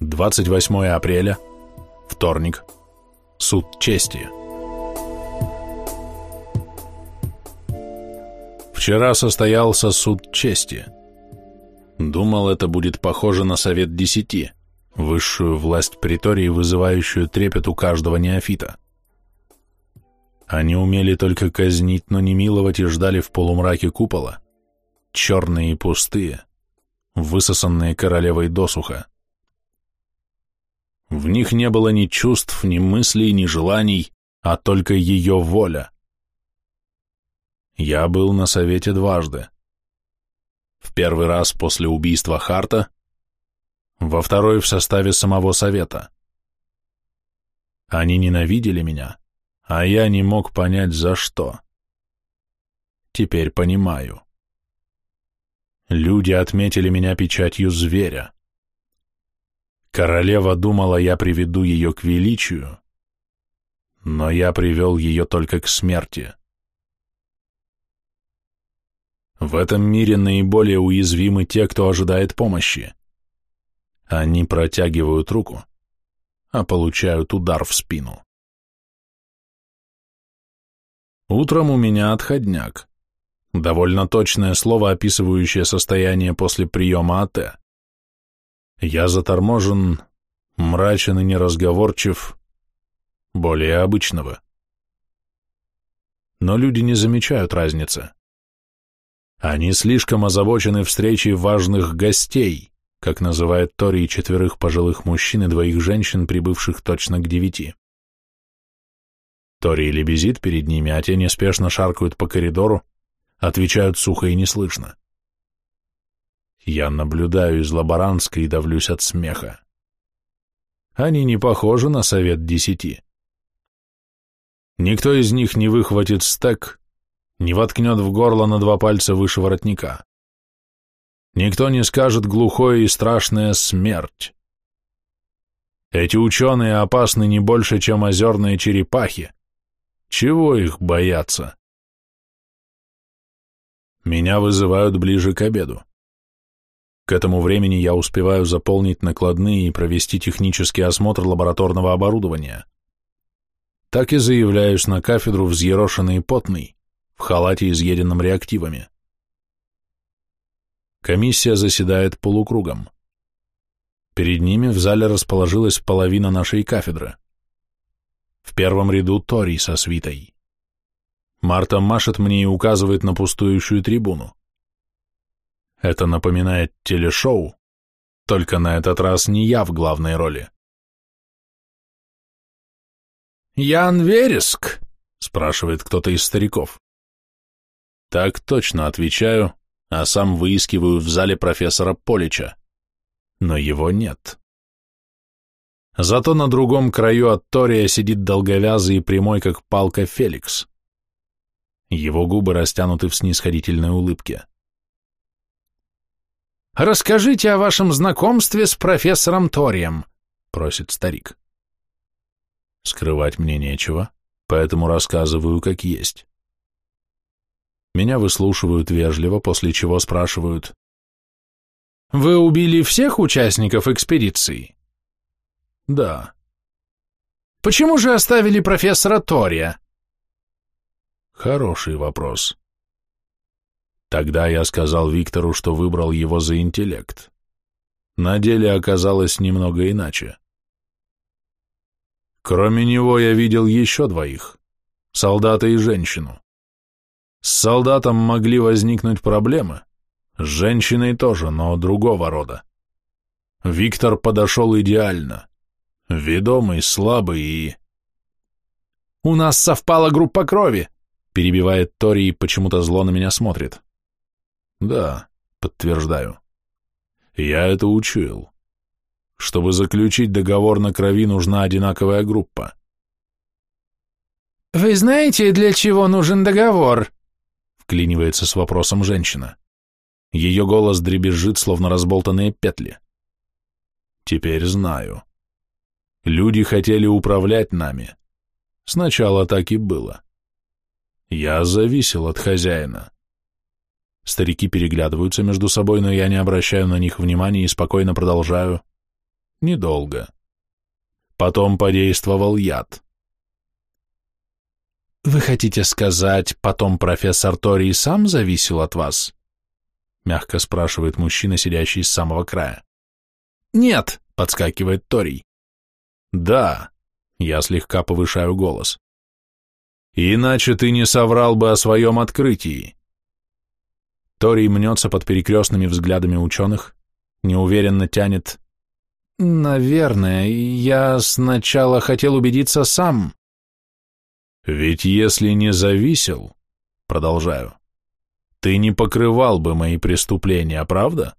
28 апреля, вторник, суд чести. Вчера состоялся суд чести. Думал, это будет похоже на Совет Десяти, высшую власть притории, вызывающую трепет у каждого неофита. Они умели только казнить, но не миловать и ждали в полумраке купола, черные и пустые, высосанные королевой досуха. В них не было ни чувств, ни мыслей, ни желаний, а только ее воля. Я был на совете дважды. В первый раз после убийства Харта, во второй в составе самого совета. Они ненавидели меня, а я не мог понять, за что. Теперь понимаю. Люди отметили меня печатью зверя. Королева думала, я приведу ее к величию, но я привел ее только к смерти. В этом мире наиболее уязвимы те, кто ожидает помощи. Они протягивают руку, а получают удар в спину. Утром у меня отходняк. Довольно точное слово, описывающее состояние после приема АТ. Я заторможен, мрачен и неразговорчив, более обычного. Но люди не замечают разницы. Они слишком озабочены встречей важных гостей, как называет Тори четверых пожилых мужчин и двоих женщин, прибывших точно к девяти. Тори лебезит перед ними, а те неспешно шаркают по коридору, отвечают сухо и неслышно. Я наблюдаю из лаборантской и давлюсь от смеха. Они не похожи на совет десяти. Никто из них не выхватит стек, не воткнет в горло на два пальца выше воротника. Никто не скажет глухое и страшное «смерть». Эти ученые опасны не больше, чем озерные черепахи. Чего их бояться? Меня вызывают ближе к обеду. К этому времени я успеваю заполнить накладные и провести технический осмотр лабораторного оборудования. Так и заявляюсь на кафедру взъерошенный и потный, в халате, изъеденном реактивами. Комиссия заседает полукругом. Перед ними в зале расположилась половина нашей кафедры. В первом ряду Тори со свитой. Марта машет мне и указывает на пустующую трибуну. Это напоминает телешоу, только на этот раз не я в главной роли. «Ян Вереск?» — спрашивает кто-то из стариков. Так точно отвечаю, а сам выискиваю в зале профессора Полича. Но его нет. Зато на другом краю от Тория сидит долговязый и прямой, как палка, Феликс. Его губы растянуты в снисходительной улыбке. «Расскажите о вашем знакомстве с профессором Торием», — просит старик. Скрывать мне нечего, поэтому рассказываю как есть. Меня выслушивают вежливо, после чего спрашивают. «Вы убили всех участников экспедиции?» «Да». «Почему же оставили профессора Тория?» «Хороший вопрос. Тогда я сказал Виктору, что выбрал его за интеллект. На деле оказалось немного иначе. Кроме него я видел еще двоих, солдата и женщину. С солдатом могли возникнуть проблемы, с женщиной тоже, но другого рода. Виктор подошел идеально, ведомый, слабый и... «У нас совпала группа крови», — перебивает Тори и почему-то зло на меня смотрит. Да, подтверждаю. Я это учуял. Чтобы заключить договор на крови, нужна одинаковая группа. «Вы знаете, для чего нужен договор?» вклинивается с вопросом женщина. Ее голос дребезжит, словно разболтанные петли. «Теперь знаю. Люди хотели управлять нами. Сначала так и было. Я зависел от хозяина. Старики переглядываются между собой, но я не обращаю на них внимания и спокойно продолжаю. Недолго. Потом подействовал яд. «Вы хотите сказать, потом профессор Тори сам зависел от вас?» Мягко спрашивает мужчина, сидящий с самого края. «Нет!» — подскакивает Торий. «Да!» — я слегка повышаю голос. «Иначе ты не соврал бы о своем открытии!» Торий мнется под перекрестными взглядами ученых, неуверенно тянет. «Наверное, я сначала хотел убедиться сам». «Ведь если не зависел, — продолжаю, — ты не покрывал бы мои преступления, правда?»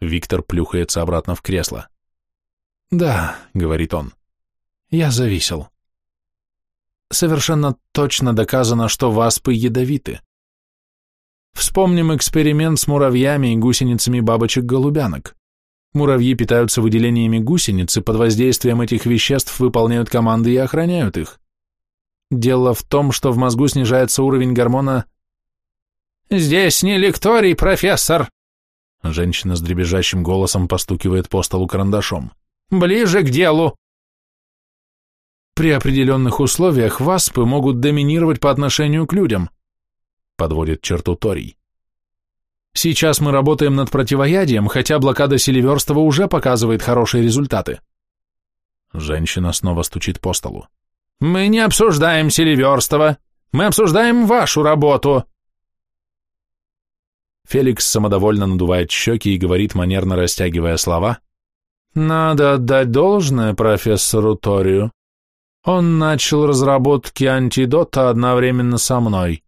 Виктор плюхается обратно в кресло. «Да», — говорит он, — «я зависел. Совершенно точно доказано, что васпы ядовиты. Вспомним эксперимент с муравьями и гусеницами бабочек-голубянок. Муравьи питаются выделениями гусениц и под воздействием этих веществ выполняют команды и охраняют их. Дело в том, что в мозгу снижается уровень гормона... «Здесь не лекторий, профессор!» Женщина с дребезжащим голосом постукивает по столу карандашом. «Ближе к делу!» При определенных условиях васпы могут доминировать по отношению к людям, подводит черту Торий. Сейчас мы работаем над противоядием, хотя блокада Селиверстова уже показывает хорошие результаты. Женщина снова стучит по столу. Мы не обсуждаем Селиверстова, мы обсуждаем вашу работу. Феликс самодовольно надувает щеки и говорит, манерно растягивая слова. Надо отдать должное профессору Торию. Он начал разработки антидота одновременно со мной.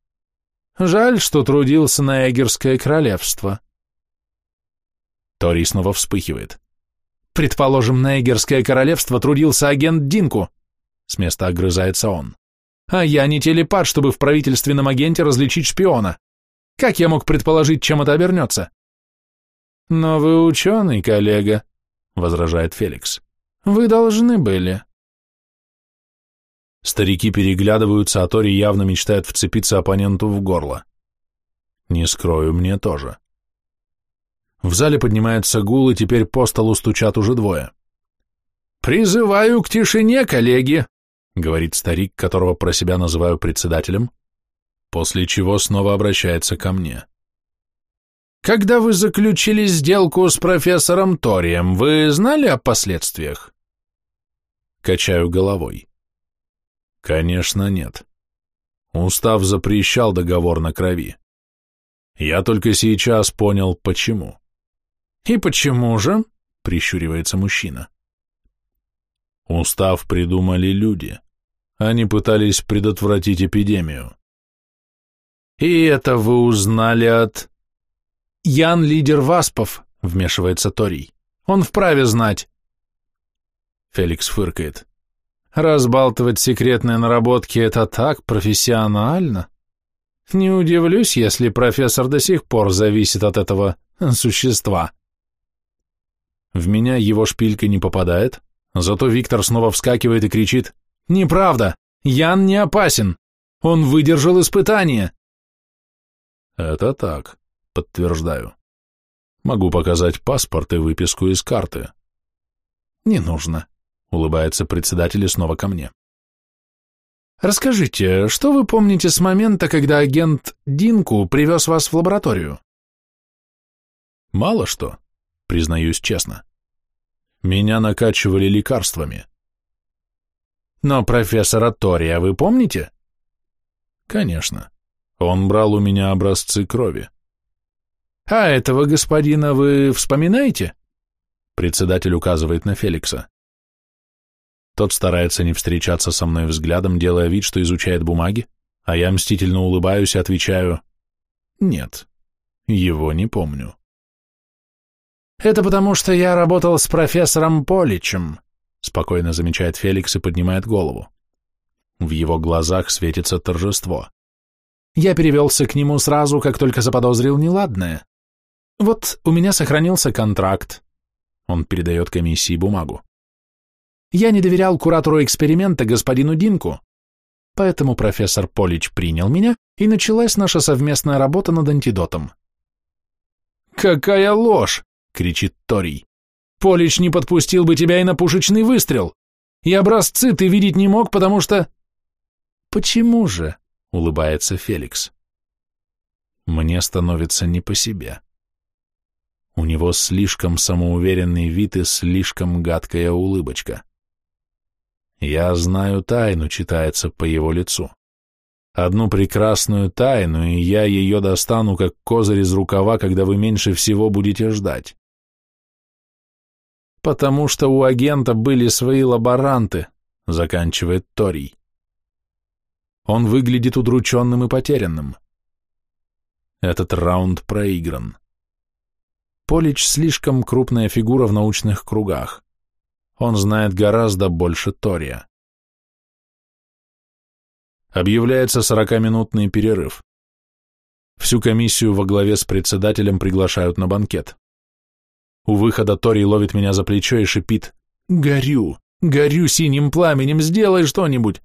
Жаль, что трудился на Эгерское королевство. Тори снова вспыхивает. Предположим, на Эгерское королевство трудился агент Динку. С места огрызается он. А я не телепат, чтобы в правительственном агенте различить шпиона. Как я мог предположить, чем это обернется? Но вы ученый, коллега, возражает Феликс. Вы должны были. Старики переглядываются, а Тори явно мечтает вцепиться оппоненту в горло. Не скрою, мне тоже. В зале поднимается гул, и теперь по столу стучат уже двое. «Призываю к тишине, коллеги», — говорит старик, которого про себя называю председателем, после чего снова обращается ко мне. «Когда вы заключили сделку с профессором Торием, вы знали о последствиях?» Качаю головой. Конечно, нет. Устав запрещал договор на крови. Я только сейчас понял, почему. И почему же? Прищуривается мужчина. Устав придумали люди. Они пытались предотвратить эпидемию. И это вы узнали от... Ян — лидер Васпов, вмешивается Торий. Он вправе знать. Феликс фыркает. Разбалтывать секретные наработки – это так профессионально. Не удивлюсь, если профессор до сих пор зависит от этого существа. В меня его шпилька не попадает, зато Виктор снова вскакивает и кричит «Неправда! Ян не опасен! Он выдержал испытание!» «Это так», — подтверждаю. Могу показать паспорт и выписку из карты. «Не нужно. Улыбается председатель и снова ко мне. Расскажите, что вы помните с момента, когда агент Динку привез вас в лабораторию? Мало что, признаюсь честно. Меня накачивали лекарствами. Но профессора Тория вы помните? Конечно. Он брал у меня образцы крови. А этого господина вы вспоминаете? Председатель указывает на Феликса. Тот старается не встречаться со мной взглядом, делая вид, что изучает бумаги, а я мстительно улыбаюсь и отвечаю «Нет, его не помню». «Это потому, что я работал с профессором Поличем», спокойно замечает Феликс и поднимает голову. В его глазах светится торжество. Я перевелся к нему сразу, как только заподозрил неладное. Вот у меня сохранился контракт. Он передает комиссии бумагу. Я не доверял куратору эксперимента господину Динку. Поэтому профессор Полич принял меня, и началась наша совместная работа над антидотом. «Какая ложь!» — кричит Торий. Полич не подпустил бы тебя и на пушечный выстрел. И образцы ты видеть не мог, потому что... Почему же? Улыбается Феликс. Мне становится не по себе. У него слишком самоуверенный вид и слишком гадкая улыбочка. Я знаю тайну, читается по его лицу. Одну прекрасную тайну, и я ее достану, как козырь из рукава, когда вы меньше всего будете ждать. Потому что у агента были свои лаборанты, заканчивает Торий. Он выглядит удрученным и потерянным. Этот раунд проигран. Полич слишком крупная фигура в научных кругах. Он знает гораздо больше Тория. Объявляется 40-минутный перерыв. Всю комиссию во главе с председателем приглашают на банкет. У выхода Тори ловит меня за плечо и шипит «Горю! Горю синим пламенем! Сделай что-нибудь!»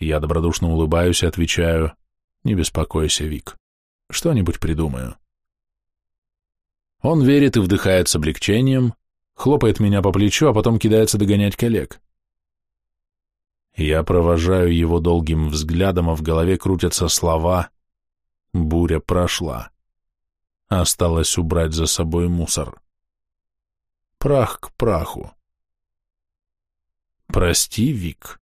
Я добродушно улыбаюсь и отвечаю «Не беспокойся, Вик, что-нибудь придумаю». Он верит и вдыхает с облегчением, хлопает меня по плечу, а потом кидается догонять коллег. Я провожаю его долгим взглядом, а в голове крутятся слова «Буря прошла». Осталось убрать за собой мусор. Прах к праху. Прости, Вик,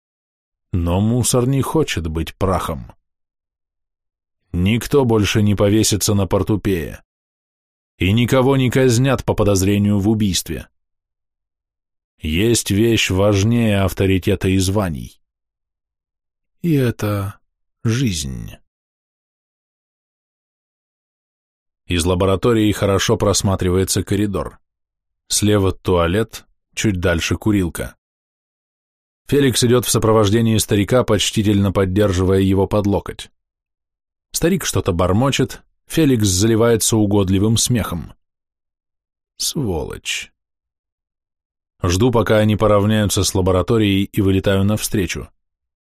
но мусор не хочет быть прахом. Никто больше не повесится на портупее и никого не казнят по подозрению в убийстве. Есть вещь важнее авторитета и званий. И это жизнь. Из лаборатории хорошо просматривается коридор. Слева туалет, чуть дальше курилка. Феликс идет в сопровождении старика, почтительно поддерживая его под локоть. Старик что-то бормочет, Феликс заливается угодливым смехом. Сволочь. Жду, пока они поравняются с лабораторией и вылетаю навстречу.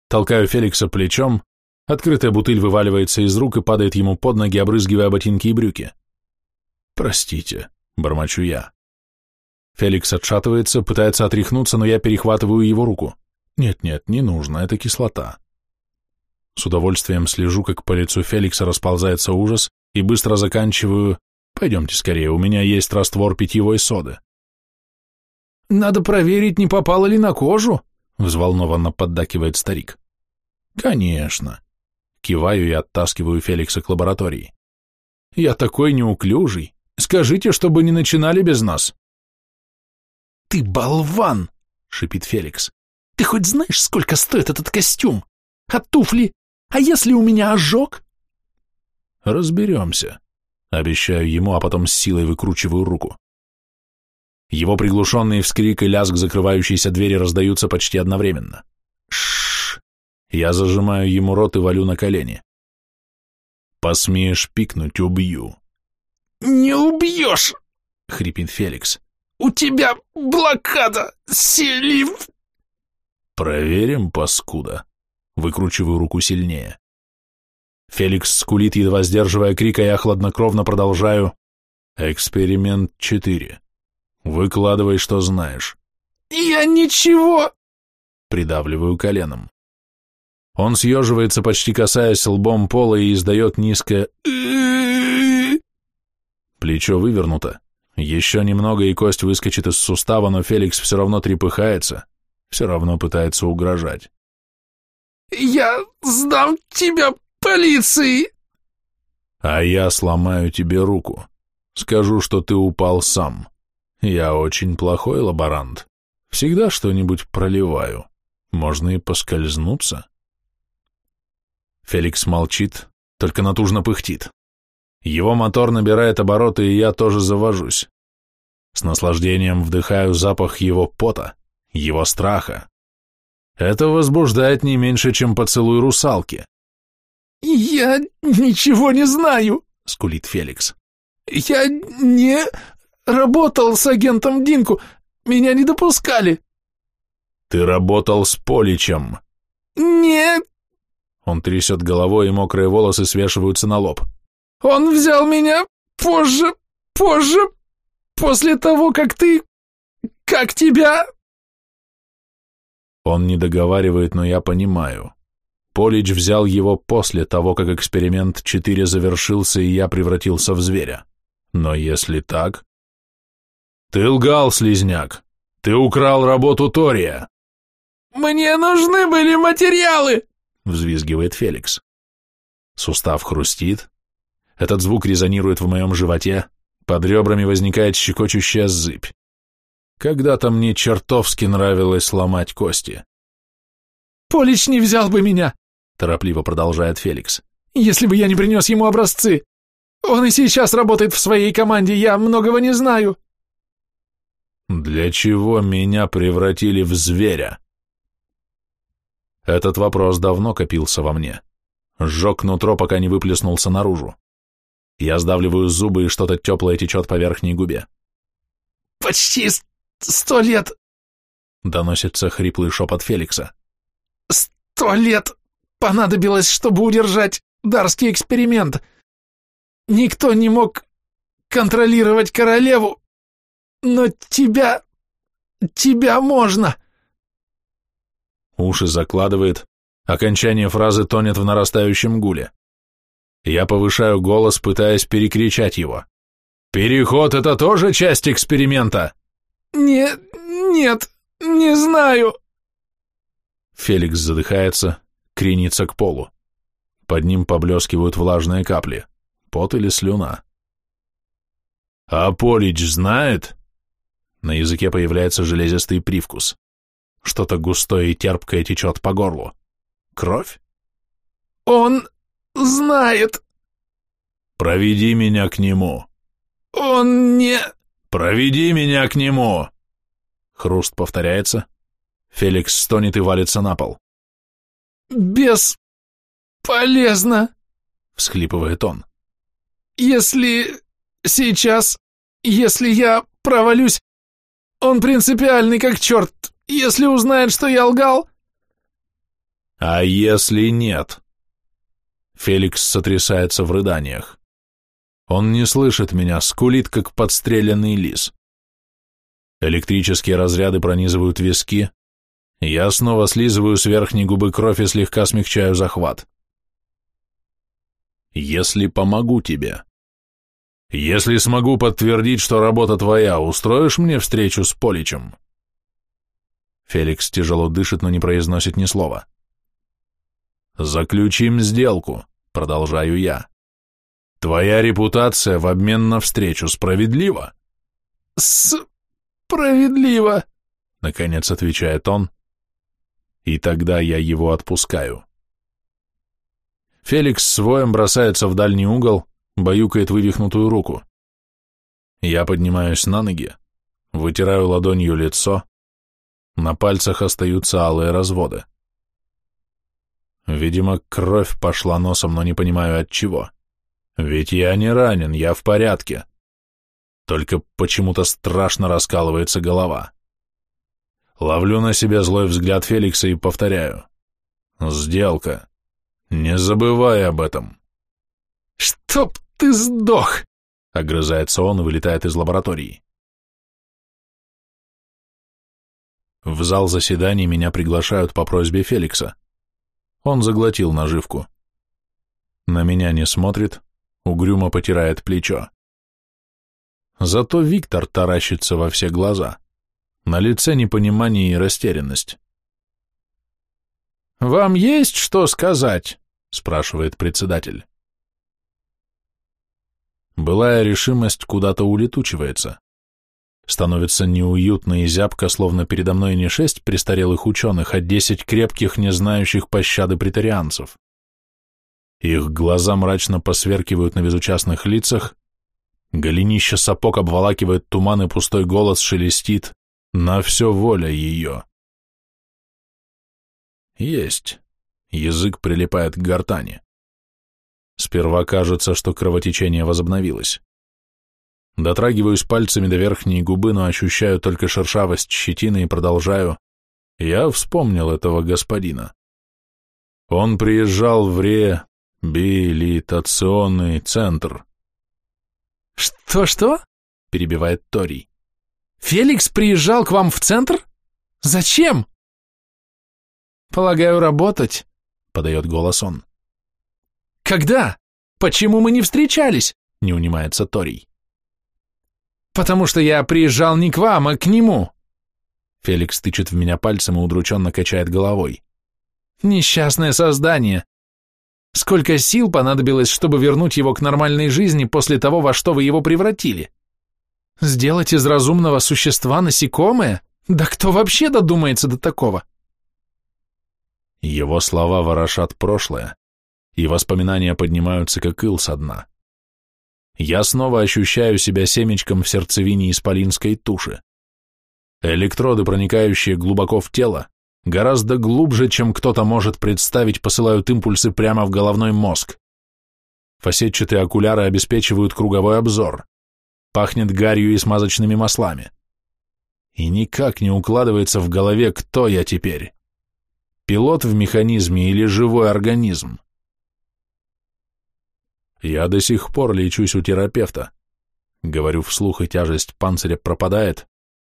Толкаю Феликса плечом, открытая бутыль вываливается из рук и падает ему под ноги, обрызгивая ботинки и брюки. «Простите», — бормочу я. Феликс отшатывается, пытается отряхнуться, но я перехватываю его руку. «Нет-нет, не нужно, это кислота». С удовольствием слежу, как по лицу Феликса расползается ужас, и быстро заканчиваю «Пойдемте скорее, у меня есть раствор питьевой соды». «Надо проверить, не попало ли на кожу», — взволнованно поддакивает старик. «Конечно». Киваю и оттаскиваю Феликса к лаборатории. «Я такой неуклюжий. Скажите, чтобы не начинали без нас». «Ты болван!» — шипит Феликс. «Ты хоть знаешь, сколько стоит этот костюм? А туфли? А если у меня ожог?» «Разберемся», — обещаю ему, а потом с силой выкручиваю руку. Его приглушенный вскрик и лязг закрывающейся двери раздаются почти одновременно. Шш! Я зажимаю ему рот и валю на колени. «Посмеешь пикнуть — убью». «Не убьешь!» — хрипит Феликс. «У тебя блокада, Селив!» «Проверим, паскуда!» Выкручиваю руку сильнее. Феликс скулит, едва сдерживая крик, а я хладнокровно продолжаю. Эксперимент четыре. Выкладывай, что знаешь. Я ничего... Придавливаю коленом. Он съеживается, почти касаясь лбом пола и издает низкое Плечо вывернуто. Еще немного, и кость выскочит из сустава, но Феликс все равно трепыхается, все равно пытается угрожать. «Я сдам тебя полиции!» «А я сломаю тебе руку. Скажу, что ты упал сам. Я очень плохой лаборант. Всегда что-нибудь проливаю. Можно и поскользнуться». Феликс молчит, только натужно пыхтит. Его мотор набирает обороты, и я тоже завожусь. С наслаждением вдыхаю запах его пота, его страха. Это возбуждает не меньше, чем поцелуй русалки. «Я ничего не знаю», — скулит Феликс. «Я не работал с агентом Динку. Меня не допускали». «Ты работал с Поличем». «Нет». Он трясет головой, и мокрые волосы свешиваются на лоб. Он взял меня позже, позже, после того, как ты как тебя...» Он не договаривает, но я понимаю. Полич взял его после того, как эксперимент 4 завершился, и я превратился в зверя. Но если так... Ты лгал, слизняк. Ты украл работу Тория. Мне нужны были материалы, взвизгивает Феликс. Сустав хрустит. Этот звук резонирует в моем животе. Под ребрами возникает щекочущая зыбь. Когда-то мне чертовски нравилось сломать кости. «Полич не взял бы меня!» — торопливо продолжает Феликс. «Если бы я не принес ему образцы! Он и сейчас работает в своей команде, я многого не знаю!» «Для чего меня превратили в зверя?» Этот вопрос давно копился во мне. Сжег нутро, пока не выплеснулся наружу. Я сдавливаю зубы, и что-то теплое течет по верхней губе. «Почти сто лет!» — доносится хриплый шепот Феликса. «Сто лет понадобилось, чтобы удержать дарский эксперимент. Никто не мог контролировать королеву, но тебя... тебя можно!» Уши закладывает, окончание фразы тонет в нарастающем гуле. Я повышаю голос, пытаясь перекричать его. «Переход — это тоже часть эксперимента?» «Не... нет, не знаю». Феликс задыхается, кренится к полу. Под ним поблескивают влажные капли. Пот или слюна. «А Полич знает?» На языке появляется железистый привкус. Что-то густое и терпкое течет по горлу. Кровь? «Он знает!» «Проведи меня к нему!» «Он не...» «Проведи меня к нему!» Хруст повторяется. Феликс стонет и валится на пол. «Бесполезно!» — всхлипывает он. «Если сейчас, если я провалюсь, он принципиальный как черт, если узнает, что я лгал...» «А если нет?» Феликс сотрясается в рыданиях. Он не слышит меня, скулит, как подстреленный лис. Электрические разряды пронизывают виски. Я снова слизываю с верхней губы кровь и слегка смягчаю захват. Если помогу тебе. Если смогу подтвердить, что работа твоя, устроишь мне встречу с Поличем? Феликс тяжело дышит, но не произносит ни слова. «Заключим сделку», — продолжаю я. «Твоя репутация в обмен на встречу справедлива?» «Справедливо», — наконец отвечает он, и тогда я его отпускаю. Феликс своем бросается в дальний угол, баюкает вывихнутую руку. Я поднимаюсь на ноги, вытираю ладонью лицо, на пальцах остаются алые разводы. Видимо, кровь пошла носом, но не понимаю от чего. Ведь я не ранен, я в порядке. Только почему-то страшно раскалывается голова. Ловлю на себя злой взгляд Феликса и повторяю. Сделка. Не забывай об этом. «Чтоб ты сдох!» — огрызается он и вылетает из лаборатории. В зал заседаний меня приглашают по просьбе Феликса. Он заглотил наживку. На меня не смотрит, угрюмо потирает плечо. Зато Виктор таращится во все глаза. На лице непонимание и растерянность. «Вам есть что сказать?» — спрашивает председатель. Былая решимость куда-то улетучивается. Становится неуютно и зябко, словно передо мной не шесть престарелых ученых, а десять крепких, не знающих пощады претарианцев. Их глаза мрачно посверкивают на безучастных лицах, голенище сапог обволакивает туман, и пустой голос шелестит «На все воля ее». Есть. Язык прилипает к гортани. Сперва кажется, что кровотечение возобновилось. Дотрагиваюсь пальцами до верхней губы, но ощущаю только шершавость щетины и продолжаю. Я вспомнил этого господина. Он приезжал в реабилитационный центр. «Что-что?» — перебивает Тори. Феликс приезжал к вам в центр? Зачем? Полагаю, работать, подает голос он. Когда? Почему мы не встречались? Не унимается Торий. Потому что я приезжал не к вам, а к нему. Феликс тычет в меня пальцем и удрученно качает головой. Несчастное создание. Сколько сил понадобилось, чтобы вернуть его к нормальной жизни после того, во что вы его превратили? Сделать из разумного существа насекомое? Да кто вообще додумается до такого? Его слова ворошат прошлое, и воспоминания поднимаются, как ил со дна. Я снова ощущаю себя семечком в сердцевине исполинской туши. Электроды, проникающие глубоко в тело, гораздо глубже, чем кто-то может представить, посылают импульсы прямо в головной мозг. Фасетчатые окуляры обеспечивают круговой обзор. Пахнет гарью и смазочными маслами. И никак не укладывается в голове, кто я теперь. Пилот в механизме или живой организм? Я до сих пор лечусь у терапевта. Говорю вслух, и тяжесть панциря пропадает,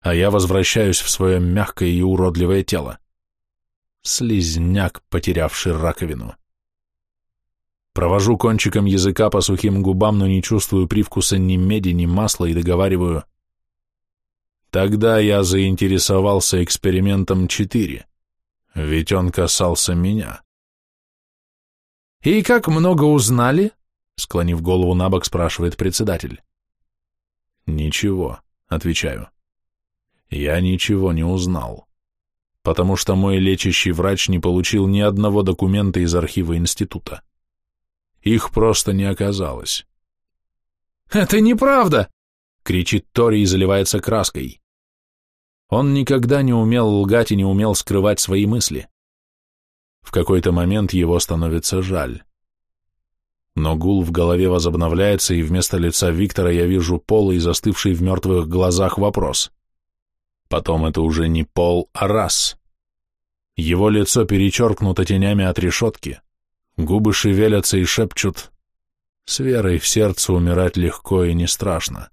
а я возвращаюсь в свое мягкое и уродливое тело. Слизняк, потерявший раковину. Провожу кончиком языка по сухим губам, но не чувствую привкуса ни меди, ни масла и договариваю. Тогда я заинтересовался экспериментом 4, ведь он касался меня. «И как много узнали?» — склонив голову на бок, спрашивает председатель. «Ничего», — отвечаю. «Я ничего не узнал, потому что мой лечащий врач не получил ни одного документа из архива института. Их просто не оказалось. «Это неправда!» — кричит Тори и заливается краской. Он никогда не умел лгать и не умел скрывать свои мысли. В какой-то момент его становится жаль. Но гул в голове возобновляется, и вместо лица Виктора я вижу пол и застывший в мертвых глазах вопрос. Потом это уже не пол, а раз. Его лицо перечеркнуто тенями от решетки, Губы шевелятся и шепчут. С верой в сердце умирать легко и не страшно.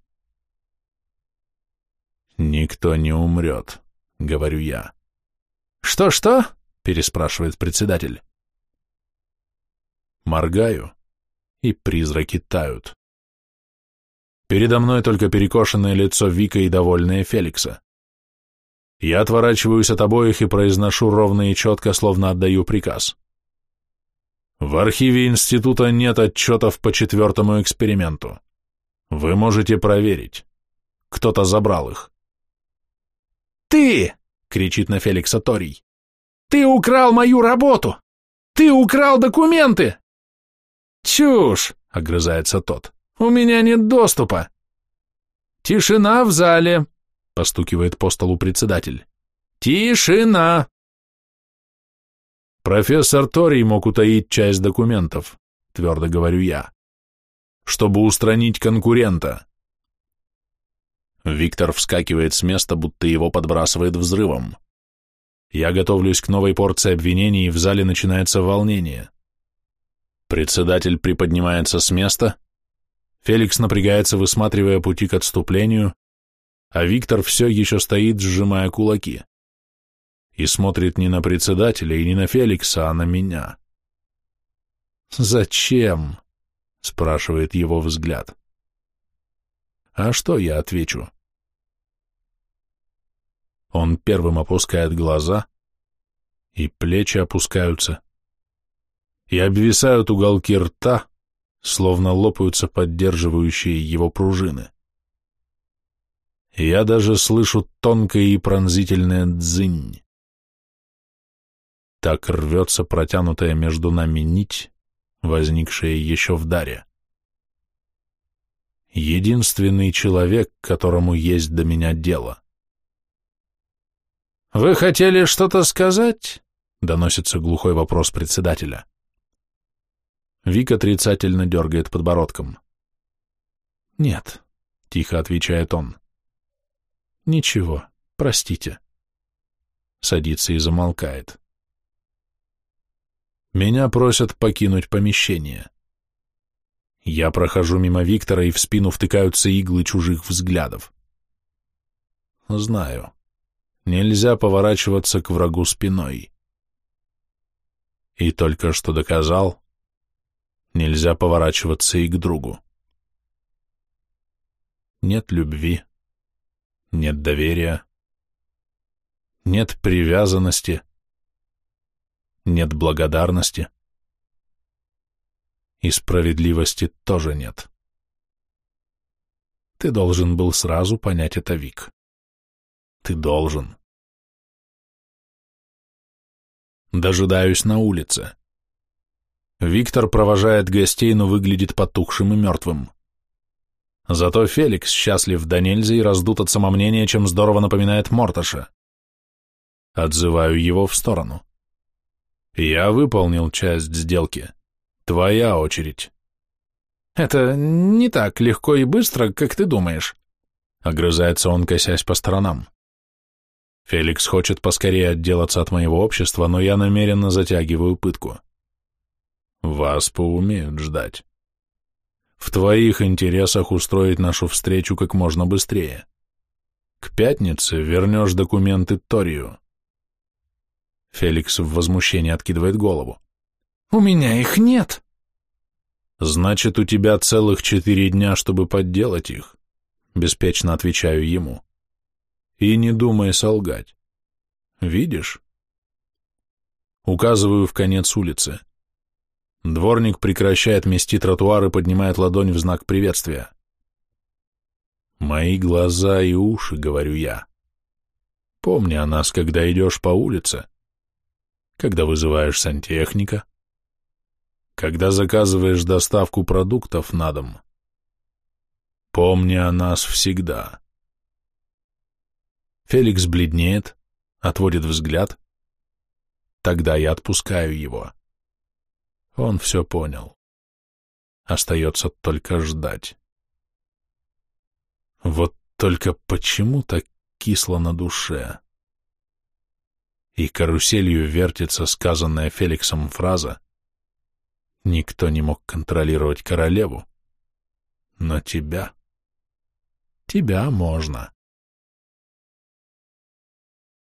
«Никто не умрет», — говорю я. «Что-что?» — переспрашивает председатель. Моргаю, и призраки тают. Передо мной только перекошенное лицо Вика и довольное Феликса. Я отворачиваюсь от обоих и произношу ровно и четко, словно отдаю приказ. В архиве института нет отчетов по четвертому эксперименту. Вы можете проверить. Кто-то забрал их. «Ты!» — кричит на Феликса Торий. «Ты украл мою работу! Ты украл документы!» «Чушь!» — огрызается тот. «У меня нет доступа!» «Тишина в зале!» — постукивает по столу председатель. «Тишина!» Профессор Тори мог утаить часть документов, твердо говорю я, чтобы устранить конкурента. Виктор вскакивает с места, будто его подбрасывает взрывом. Я готовлюсь к новой порции обвинений, и в зале начинается волнение. Председатель приподнимается с места, Феликс напрягается, высматривая пути к отступлению, а Виктор все еще стоит, сжимая кулаки и смотрит не на председателя и не на Феликса, а на меня. «Зачем?» — спрашивает его взгляд. «А что я отвечу?» Он первым опускает глаза, и плечи опускаются, и обвисают уголки рта, словно лопаются поддерживающие его пружины. Я даже слышу тонкое и пронзительное дзынь. Так рвется протянутая между нами нить, возникшая еще в даре. Единственный человек, которому есть до меня дело. «Вы хотели что-то сказать?» — доносится глухой вопрос председателя. Вик отрицательно дергает подбородком. «Нет», — тихо отвечает он. «Ничего, простите». Садится и замолкает. Меня просят покинуть помещение. Я прохожу мимо Виктора, и в спину втыкаются иглы чужих взглядов. Знаю. Нельзя поворачиваться к врагу спиной. И только что доказал, нельзя поворачиваться и к другу. Нет любви, нет доверия, нет привязанности, нет благодарности, и справедливости тоже нет. Ты должен был сразу понять это, Вик. Ты должен. Дожидаюсь на улице. Виктор провожает гостей, но выглядит потухшим и мертвым. Зато Феликс счастлив до нельзя и раздут от самомнения, чем здорово напоминает Морташа. Отзываю его в сторону. Я выполнил часть сделки. Твоя очередь. Это не так легко и быстро, как ты думаешь. Огрызается он, косясь по сторонам. Феликс хочет поскорее отделаться от моего общества, но я намеренно затягиваю пытку. Вас поумеют ждать. В твоих интересах устроить нашу встречу как можно быстрее. К пятнице вернешь документы Торию. Феликс в возмущении откидывает голову. «У меня их нет!» «Значит, у тебя целых четыре дня, чтобы подделать их», — беспечно отвечаю ему. «И не думай солгать. Видишь?» Указываю в конец улицы. Дворник прекращает мести тротуар и поднимает ладонь в знак приветствия. «Мои глаза и уши», — говорю я. «Помни о нас, когда идешь по улице когда вызываешь сантехника, когда заказываешь доставку продуктов на дом. Помни о нас всегда. Феликс бледнеет, отводит взгляд. Тогда я отпускаю его. Он все понял. Остается только ждать. Вот только почему так кисло на душе? и каруселью вертится сказанная Феликсом фраза «Никто не мог контролировать королеву, но тебя, тебя можно».